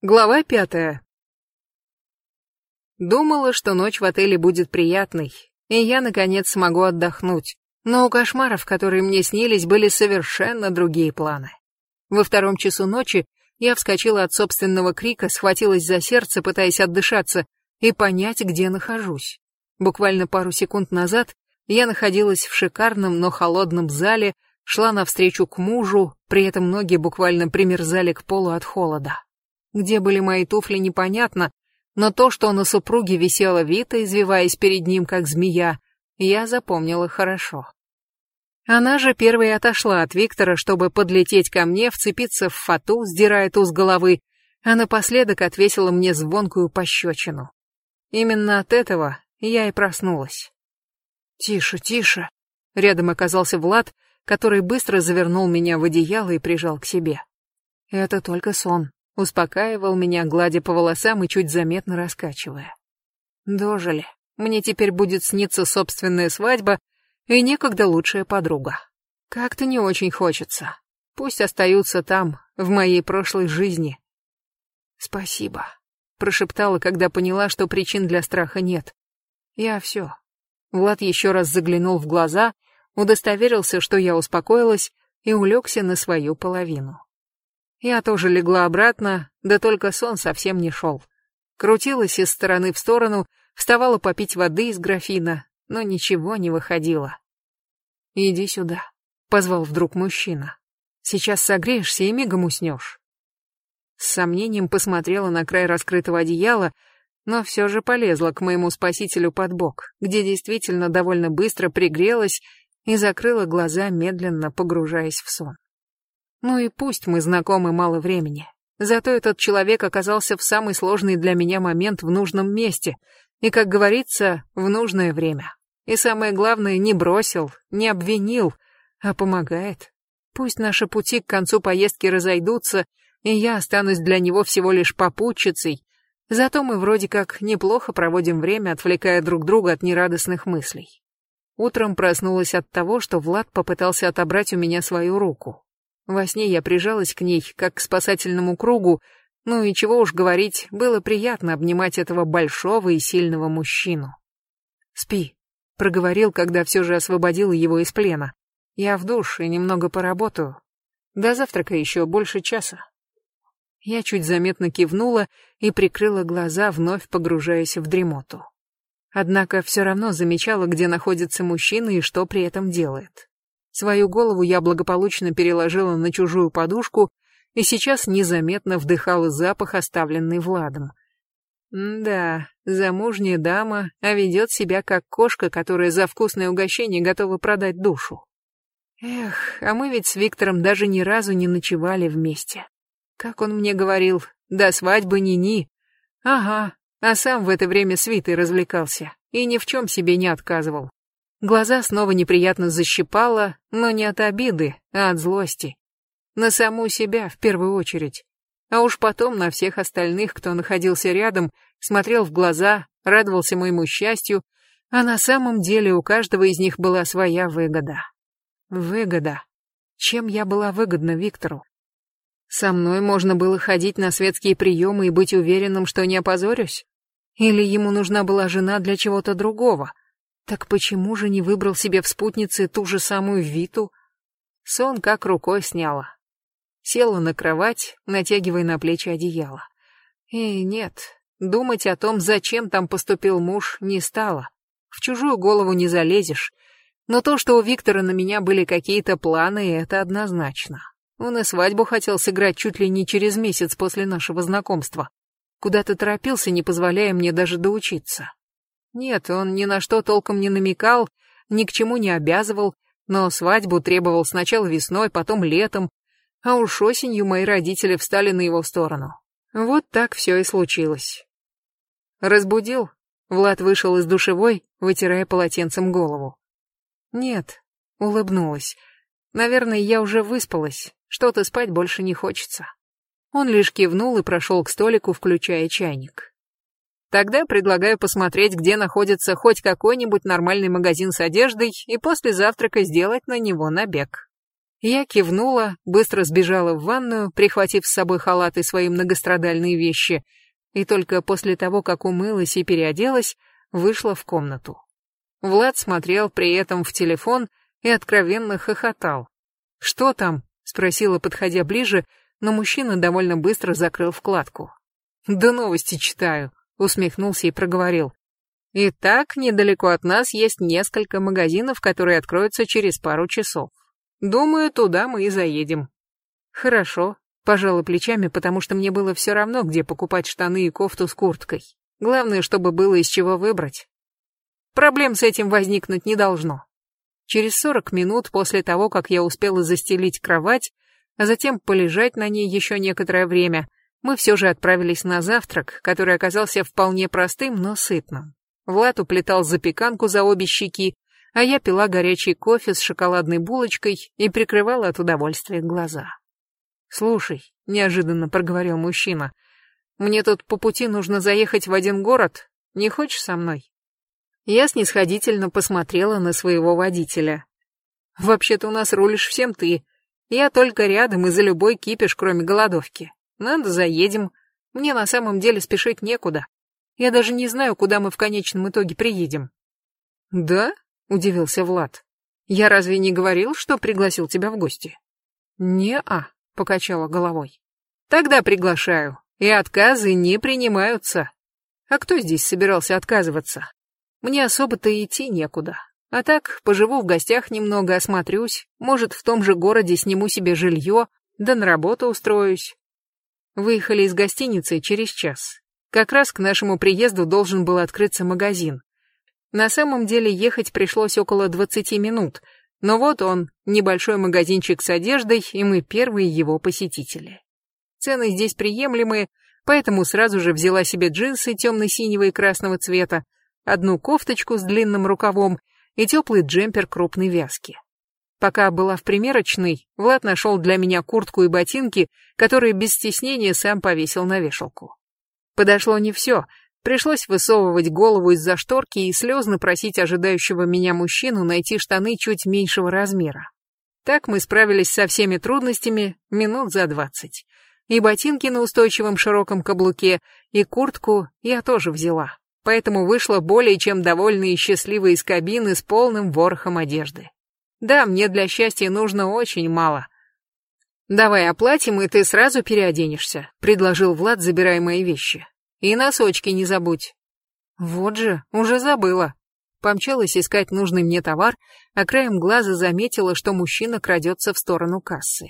Глава пятая. Думала, что ночь в отеле будет приятной, и я, наконец, смогу отдохнуть. Но у кошмаров, которые мне снились, были совершенно другие планы. Во втором часу ночи я вскочила от собственного крика, схватилась за сердце, пытаясь отдышаться и понять, где нахожусь. Буквально пару секунд назад я находилась в шикарном, но холодном зале, шла навстречу к мужу, при этом ноги буквально примерзали к полу от холода. Где были мои туфли, непонятно, но то, что на супруге висела Вита, извиваясь перед ним, как змея, я запомнила хорошо. Она же первой отошла от Виктора, чтобы подлететь ко мне, вцепиться в фату, сдирая ту с головы, а напоследок отвесила мне звонкую пощечину. Именно от этого я и проснулась. «Тише, тише!» Рядом оказался Влад, который быстро завернул меня в одеяло и прижал к себе. «Это только сон успокаивал меня, гладя по волосам и чуть заметно раскачивая. Дожили. Мне теперь будет сниться собственная свадьба и некогда лучшая подруга. Как-то не очень хочется. Пусть остаются там, в моей прошлой жизни. Спасибо, прошептала, когда поняла, что причин для страха нет. Я все. Влад еще раз заглянул в глаза, удостоверился, что я успокоилась, и улегся на свою половину. Я тоже легла обратно, да только сон совсем не шел. Крутилась из стороны в сторону, вставала попить воды из графина, но ничего не выходило. «Иди сюда», — позвал вдруг мужчина. «Сейчас согреешься и мигом уснешь». С сомнением посмотрела на край раскрытого одеяла, но все же полезла к моему спасителю под бок, где действительно довольно быстро пригрелась и закрыла глаза, медленно погружаясь в сон. Ну и пусть мы знакомы мало времени. Зато этот человек оказался в самый сложный для меня момент в нужном месте и, как говорится, в нужное время. И самое главное, не бросил, не обвинил, а помогает. Пусть наши пути к концу поездки разойдутся, и я останусь для него всего лишь попутчицей, зато мы вроде как неплохо проводим время, отвлекая друг друга от нерадостных мыслей. Утром проснулась от того, что Влад попытался отобрать у меня свою руку. Во сне я прижалась к ней, как к спасательному кругу, ну и чего уж говорить, было приятно обнимать этого большого и сильного мужчину. «Спи», — проговорил, когда все же освободила его из плена. «Я в душ и немного поработаю. До завтрака еще больше часа». Я чуть заметно кивнула и прикрыла глаза, вновь погружаясь в дремоту. Однако все равно замечала, где находится мужчина и что при этом делает. Свою голову я благополучно переложила на чужую подушку и сейчас незаметно вдыхала запах, оставленный Владом. да, замужняя дама, а ведет себя как кошка, которая за вкусное угощение готова продать душу. Эх, а мы ведь с Виктором даже ни разу не ночевали вместе. Как он мне говорил, до свадьбы ни-ни. Ага, а сам в это время свитой развлекался и ни в чем себе не отказывал. Глаза снова неприятно защипало, но не от обиды, а от злости. На саму себя в первую очередь. А уж потом на всех остальных, кто находился рядом, смотрел в глаза, радовался моему счастью, а на самом деле у каждого из них была своя выгода. Выгода. Чем я была выгодна Виктору? Со мной можно было ходить на светские приемы и быть уверенным, что не опозорюсь? Или ему нужна была жена для чего-то другого? Так почему же не выбрал себе в спутнице ту же самую Виту? Сон как рукой сняла. Села на кровать, натягивая на плечи одеяло. И нет, думать о том, зачем там поступил муж, не стало. В чужую голову не залезешь. Но то, что у Виктора на меня были какие-то планы, это однозначно. Он и свадьбу хотел сыграть чуть ли не через месяц после нашего знакомства. Куда-то торопился, не позволяя мне даже доучиться. Нет, он ни на что толком не намекал, ни к чему не обязывал, но свадьбу требовал сначала весной, потом летом, а уж осенью мои родители встали на его сторону. Вот так все и случилось. Разбудил. Влад вышел из душевой, вытирая полотенцем голову. Нет, улыбнулась. Наверное, я уже выспалась, что-то спать больше не хочется. Он лишь кивнул и прошел к столику, включая чайник. Тогда предлагаю посмотреть, где находится хоть какой-нибудь нормальный магазин с одеждой и после завтрака сделать на него набег. Я кивнула, быстро сбежала в ванную, прихватив с собой халат и свои многострадальные вещи, и только после того, как умылась и переоделась, вышла в комнату. Влад смотрел при этом в телефон и откровенно хохотал. «Что там?» — спросила, подходя ближе, но мужчина довольно быстро закрыл вкладку. «Да новости читаю», — усмехнулся и проговорил. «Итак, недалеко от нас есть несколько магазинов, которые откроются через пару часов. Думаю, туда мы и заедем. Хорошо, пожала плечами, потому что мне было все равно, где покупать штаны и кофту с курткой. Главное, чтобы было из чего выбрать. Проблем с этим возникнуть не должно. Через сорок минут после того, как я успела застелить кровать, а затем полежать на ней еще некоторое время, мы все же отправились на завтрак, который оказался вполне простым, но сытным. Влад уплетал запеканку за обе щеки, а я пила горячий кофе с шоколадной булочкой и прикрывала от удовольствия глаза. «Слушай», — неожиданно проговорил мужчина, — «мне тут по пути нужно заехать в один город. Не хочешь со мной?» Я снисходительно посмотрела на своего водителя. «Вообще-то у нас рулишь всем ты. Я только рядом и за любой кипиш, кроме голодовки. Надо заедем. Мне на самом деле спешить некуда. Я даже не знаю, куда мы в конечном итоге приедем». «Да?» — удивился Влад. «Я разве не говорил, что пригласил тебя в гости?» «Не-а», — покачала головой. «Тогда приглашаю, и отказы не принимаются. А кто здесь собирался отказываться? Мне особо-то идти некуда. А так, поживу в гостях немного, осмотрюсь, может, в том же городе сниму себе жилье, да на работу устроюсь». Выехали из гостиницы через час. Как раз к нашему приезду должен был открыться магазин. На самом деле ехать пришлось около 20 минут, но вот он, небольшой магазинчик с одеждой, и мы первые его посетители. Цены здесь приемлемые, поэтому сразу же взяла себе джинсы темно-синего и красного цвета, одну кофточку с длинным рукавом и теплый джемпер крупной вязки. Пока была в примерочной, Влад нашел для меня куртку и ботинки, которые без стеснения сам повесил на вешалку. Подошло не все, Пришлось высовывать голову из-за шторки и слезно просить ожидающего меня мужчину найти штаны чуть меньшего размера. Так мы справились со всеми трудностями минут за двадцать. И ботинки на устойчивом широком каблуке, и куртку я тоже взяла. Поэтому вышла более чем довольная и счастливая из кабины с полным ворохом одежды. Да, мне для счастья нужно очень мало. «Давай оплатим, и ты сразу переоденешься», — предложил Влад, забирая мои вещи. И носочки не забудь. Вот же, уже забыла. Помчалась искать нужный мне товар, а краем глаза заметила, что мужчина крадется в сторону кассы.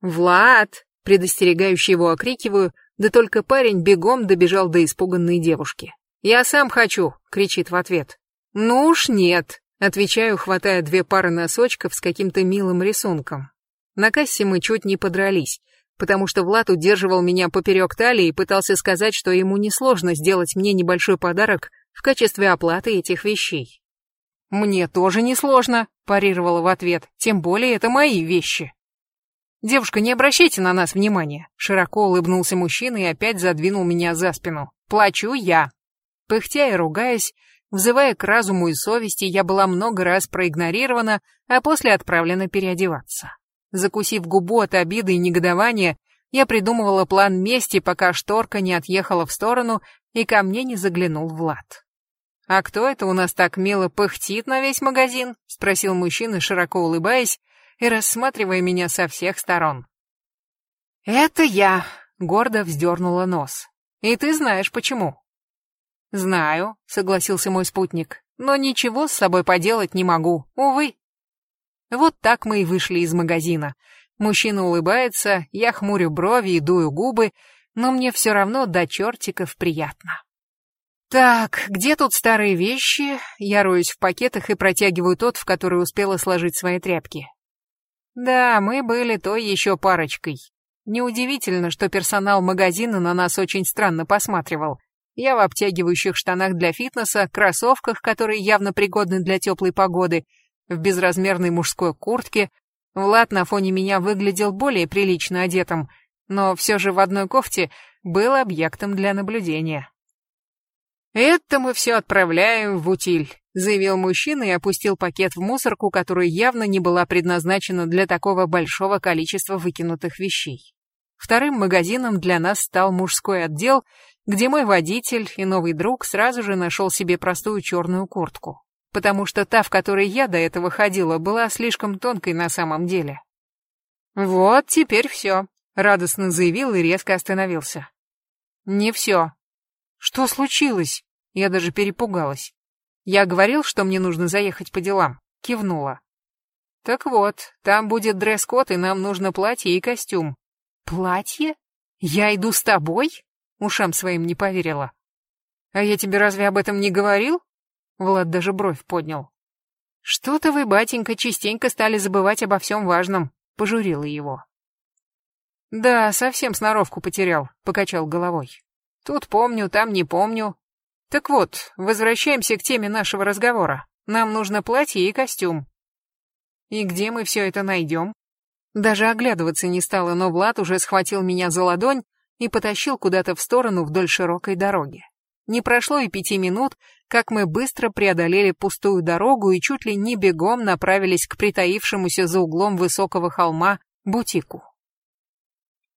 «Влад!» — предостерегающе его окрикиваю, да только парень бегом добежал до испуганной девушки. «Я сам хочу!» — кричит в ответ. «Ну уж нет!» — отвечаю, хватая две пары носочков с каким-то милым рисунком. На кассе мы чуть не подрались потому что Влад удерживал меня поперек талии и пытался сказать, что ему несложно сделать мне небольшой подарок в качестве оплаты этих вещей. «Мне тоже несложно», — парировала в ответ, «тем более это мои вещи». «Девушка, не обращайте на нас внимания», — широко улыбнулся мужчина и опять задвинул меня за спину. «Плачу я». Пыхтя и ругаясь, взывая к разуму и совести, я была много раз проигнорирована, а после отправлена переодеваться. Закусив губу от обиды и негодования, я придумывала план мести, пока шторка не отъехала в сторону и ко мне не заглянул Влад. «А кто это у нас так мило пыхтит на весь магазин?» — спросил мужчина, широко улыбаясь и рассматривая меня со всех сторон. «Это я», — гордо вздернула нос. «И ты знаешь, почему». «Знаю», — согласился мой спутник, «но ничего с собой поделать не могу, увы». Вот так мы и вышли из магазина. Мужчина улыбается, я хмурю брови и дую губы, но мне все равно до чертиков приятно. Так, где тут старые вещи? Я роюсь в пакетах и протягиваю тот, в который успела сложить свои тряпки. Да, мы были той еще парочкой. Неудивительно, что персонал магазина на нас очень странно посматривал. Я в обтягивающих штанах для фитнеса, кроссовках, которые явно пригодны для теплой погоды, в безразмерной мужской куртке. Влад на фоне меня выглядел более прилично одетым, но все же в одной кофте был объектом для наблюдения. «Это мы все отправляем в утиль», — заявил мужчина и опустил пакет в мусорку, которая явно не была предназначена для такого большого количества выкинутых вещей. Вторым магазином для нас стал мужской отдел, где мой водитель и новый друг сразу же нашел себе простую черную куртку, потому что та, в которой я до этого ходила, была слишком тонкой на самом деле. «Вот, теперь все», — радостно заявил и резко остановился. «Не все». «Что случилось?» Я даже перепугалась. Я говорил, что мне нужно заехать по делам. Кивнула. Так вот, там будет дресс-код, и нам нужно платье и костюм. Платье? Я иду с тобой? Ушам своим не поверила. А я тебе разве об этом не говорил? Влад даже бровь поднял. Что-то вы, батенька, частенько стали забывать обо всем важном, пожурила его. Да, совсем сноровку потерял, покачал головой. Тут помню, там не помню. Так вот, возвращаемся к теме нашего разговора. Нам нужно платье и костюм. И где мы все это найдем? Даже оглядываться не стала, но Влад уже схватил меня за ладонь и потащил куда-то в сторону вдоль широкой дороги. Не прошло и пяти минут, как мы быстро преодолели пустую дорогу и чуть ли не бегом направились к притаившемуся за углом высокого холма бутику.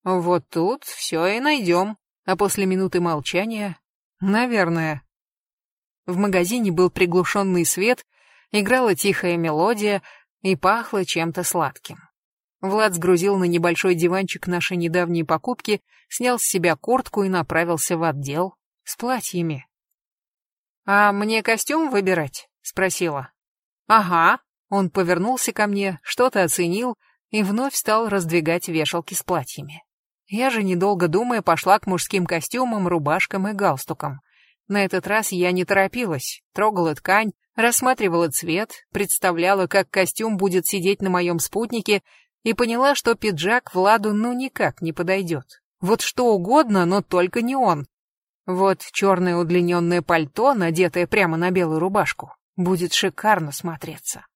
Вот тут все и найдем, а после минуты молчания, наверное. В магазине был приглушенный свет, играла тихая мелодия и пахло чем-то сладким. Влад сгрузил на небольшой диванчик наши недавние покупки, снял с себя куртку и направился в отдел с платьями. «А мне костюм выбирать?» — спросила. «Ага». Он повернулся ко мне, что-то оценил и вновь стал раздвигать вешалки с платьями. Я же, недолго думая, пошла к мужским костюмам, рубашкам и галстукам. На этот раз я не торопилась, трогала ткань, рассматривала цвет, представляла, как костюм будет сидеть на моем спутнике и поняла, что пиджак Владу ну никак не подойдет. Вот что угодно, но только не он. Вот черное удлиненное пальто, надетое прямо на белую рубашку, будет шикарно смотреться.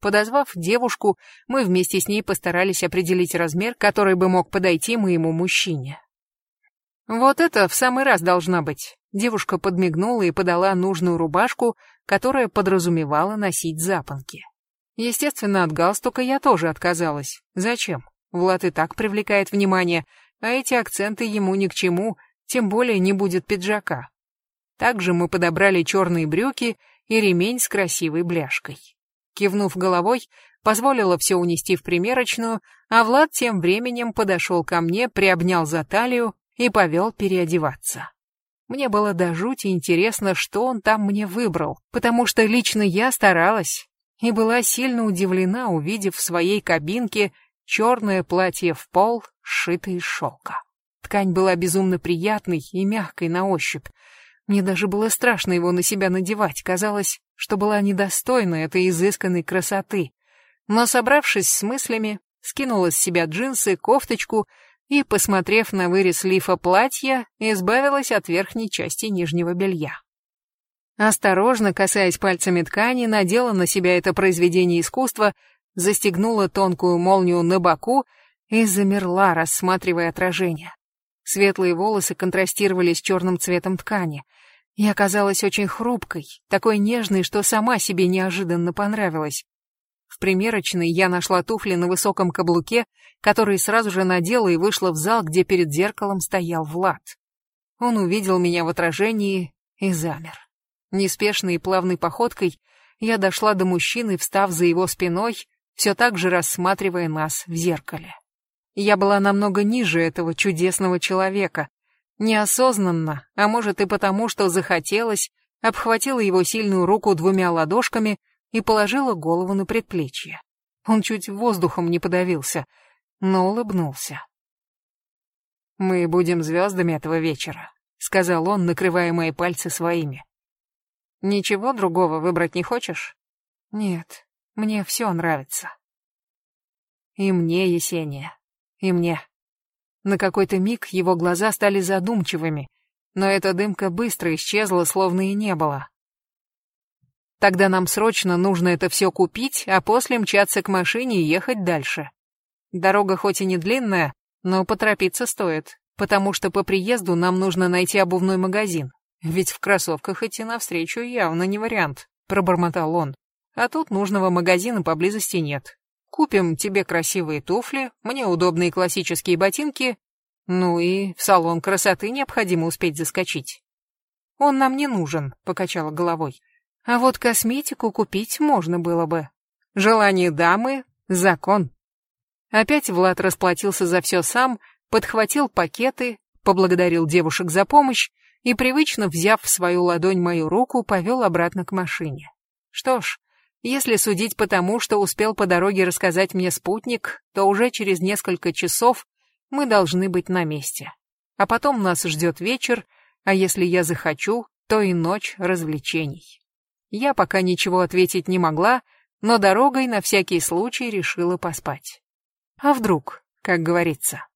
Подозвав девушку, мы вместе с ней постарались определить размер, который бы мог подойти моему мужчине. Вот это в самый раз должна быть. Девушка подмигнула и подала нужную рубашку, которая подразумевала носить запонки. Естественно, от галстука я тоже отказалась. Зачем? Влад и так привлекает внимание, а эти акценты ему ни к чему, тем более не будет пиджака. Также мы подобрали черные брюки и ремень с красивой бляшкой. Кивнув головой, позволила все унести в примерочную, а Влад тем временем подошел ко мне, приобнял за талию и повел переодеваться. Мне было до жути интересно, что он там мне выбрал, потому что лично я старалась, и была сильно удивлена, увидев в своей кабинке черное платье в пол, сшитое из шелка. Ткань была безумно приятной и мягкой на ощупь. Мне даже было страшно его на себя надевать, казалось, что была недостойна этой изысканной красоты. Но, собравшись с мыслями, скинула с себя джинсы, кофточку и, посмотрев на вырез лифа платья, избавилась от верхней части нижнего белья. Осторожно, касаясь пальцами ткани, надела на себя это произведение искусства, застегнула тонкую молнию на боку и замерла, рассматривая отражение. Светлые волосы контрастировали с черным цветом ткани. Я оказалась очень хрупкой, такой нежной, что сама себе неожиданно понравилась. В примерочной я нашла туфли на высоком каблуке, которые сразу же надела и вышла в зал, где перед зеркалом стоял Влад. Он увидел меня в отражении и замер. Неспешной и плавной походкой я дошла до мужчины, встав за его спиной, все так же рассматривая нас в зеркале. Я была намного ниже этого чудесного человека. Неосознанно, а может и потому, что захотелось, обхватила его сильную руку двумя ладошками и положила голову на предплечье. Он чуть воздухом не подавился, но улыбнулся. «Мы будем звездами этого вечера», — сказал он, накрывая мои пальцы своими. Ничего другого выбрать не хочешь? Нет, мне все нравится. И мне, Есения, и мне. На какой-то миг его глаза стали задумчивыми, но эта дымка быстро исчезла, словно и не было. Тогда нам срочно нужно это все купить, а после мчаться к машине и ехать дальше. Дорога хоть и не длинная, но поторопиться стоит, потому что по приезду нам нужно найти обувной магазин. Ведь в кроссовках идти навстречу явно не вариант. пробормотал он. «А тут нужного магазина поблизости нет. Купим тебе красивые туфли, мне удобные классические ботинки, ну и в салон красоты необходимо успеть заскочить». «Он нам не нужен», — покачала головой. «А вот косметику купить можно было бы. Желание дамы — закон». Опять Влад расплатился за все сам, подхватил пакеты, поблагодарил девушек за помощь и, привычно взяв в свою ладонь мою руку, повел обратно к машине. Что ж, если судить по тому, что успел по дороге рассказать мне спутник, то уже через несколько часов мы должны быть на месте. А потом нас ждет вечер, а если я захочу, то и ночь развлечений. Я пока ничего ответить не могла, но дорогой на всякий случай решила поспать. А вдруг, как говорится.